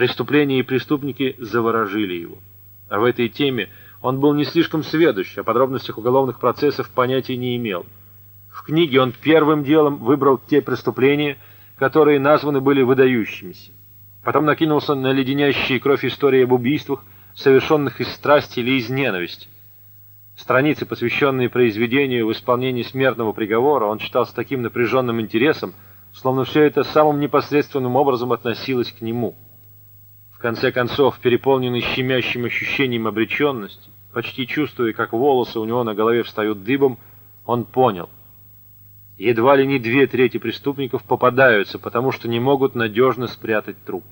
Преступления и преступники заворожили его. А в этой теме он был не слишком сведущ, о подробностях уголовных процессов понятия не имел. В книге он первым делом выбрал те преступления, которые названы были выдающимися. Потом накинулся на леденящие кровь истории об убийствах, совершенных из страсти или из ненависти. Страницы, посвященные произведению в исполнении смертного приговора, он читал с таким напряженным интересом, словно все это самым непосредственным образом относилось к нему. Конце концов, переполненный щемящим ощущением обреченности, почти чувствуя, как волосы у него на голове встают дыбом, он понял. Едва ли не две трети преступников попадаются, потому что не могут надежно спрятать труп.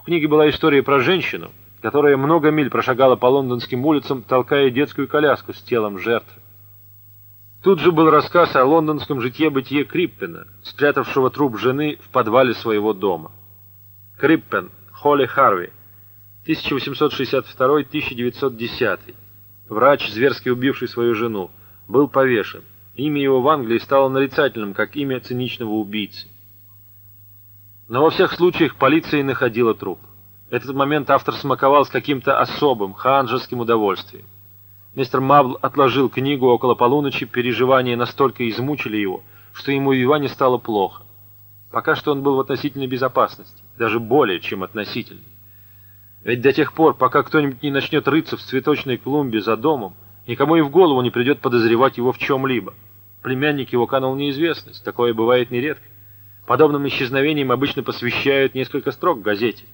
В книге была история про женщину, которая много миль прошагала по лондонским улицам, толкая детскую коляску с телом жертвы. Тут же был рассказ о лондонском житье-бытие Криппена, спрятавшего труп жены в подвале своего дома. Криппен, Холли Харви, 1862-1910. Врач, зверски убивший свою жену, был повешен. Имя его в Англии стало нарицательным, как имя циничного убийцы. Но во всех случаях полиция находила труп. Этот момент автор смаковал с каким-то особым, ханжеским удовольствием. Мистер Мабл отложил книгу около полуночи, переживания настолько измучили его, что ему едва не стало плохо. Пока что он был в относительной безопасности, даже более, чем относительной. Ведь до тех пор, пока кто-нибудь не начнет рыться в цветочной клумбе за домом, никому и в голову не придет подозревать его в чем-либо. Племянник его канул неизвестность, такое бывает нередко. Подобным исчезновением обычно посвящают несколько строк в газете.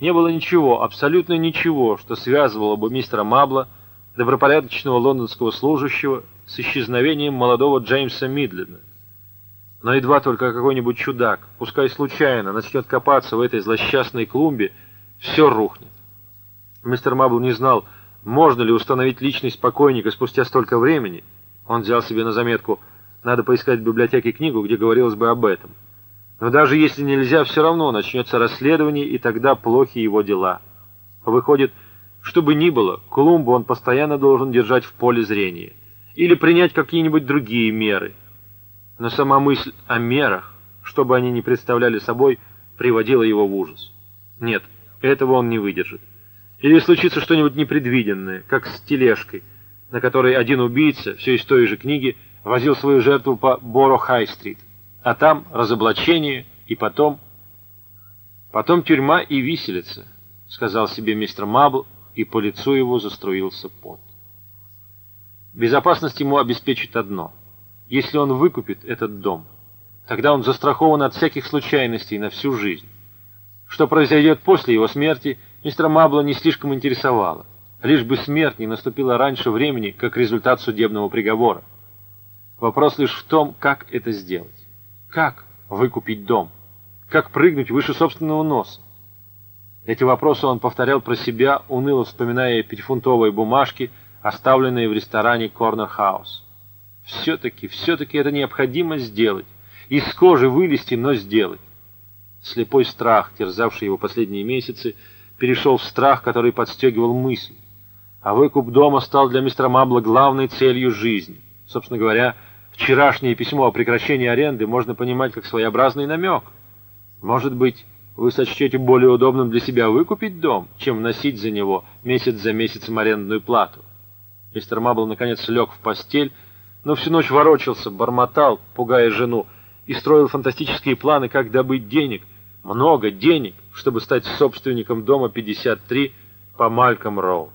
Не было ничего, абсолютно ничего, что связывало бы мистера Мабла, добропорядочного лондонского служащего, с исчезновением молодого Джеймса Мидлина. Но едва только какой-нибудь чудак, пускай случайно, начнет копаться в этой злосчастной клумбе, все рухнет. Мистер Мабл не знал, можно ли установить личность покойника спустя столько времени. Он взял себе на заметку «надо поискать в библиотеке книгу, где говорилось бы об этом». Но даже если нельзя, все равно начнется расследование, и тогда плохи его дела. Выходит, что бы ни было, Колумбу он постоянно должен держать в поле зрения. Или принять какие-нибудь другие меры. Но сама мысль о мерах, что бы они ни представляли собой, приводила его в ужас. Нет, этого он не выдержит. Или случится что-нибудь непредвиденное, как с тележкой, на которой один убийца, все из той же книги, возил свою жертву по Боро-Хай-стрит а там разоблачение, и потом... Потом тюрьма и виселица, сказал себе мистер Мабл, и по лицу его заструился пот. Безопасность ему обеспечит одно. Если он выкупит этот дом, тогда он застрахован от всяких случайностей на всю жизнь. Что произойдет после его смерти, мистера Мабла не слишком интересовало. Лишь бы смерть не наступила раньше времени, как результат судебного приговора. Вопрос лишь в том, как это сделать. Как выкупить дом? Как прыгнуть выше собственного носа? Эти вопросы он повторял про себя, уныло вспоминая пятифунтовые бумажки, оставленные в ресторане Corner House. Все-таки, все-таки это необходимо сделать. Из кожи вылезти, но сделать. Слепой страх, терзавший его последние месяцы, перешел в страх, который подстегивал мысль. А выкуп дома стал для мистера Мабла главной целью жизни. Собственно говоря, Вчерашнее письмо о прекращении аренды можно понимать как своеобразный намек. Может быть, вы сочтете более удобным для себя выкупить дом, чем вносить за него месяц за месяцем арендную плату. Мистер Мабл наконец лег в постель, но всю ночь ворочался, бормотал, пугая жену, и строил фантастические планы, как добыть денег, много денег, чтобы стать собственником дома 53 по Мальком Роуд.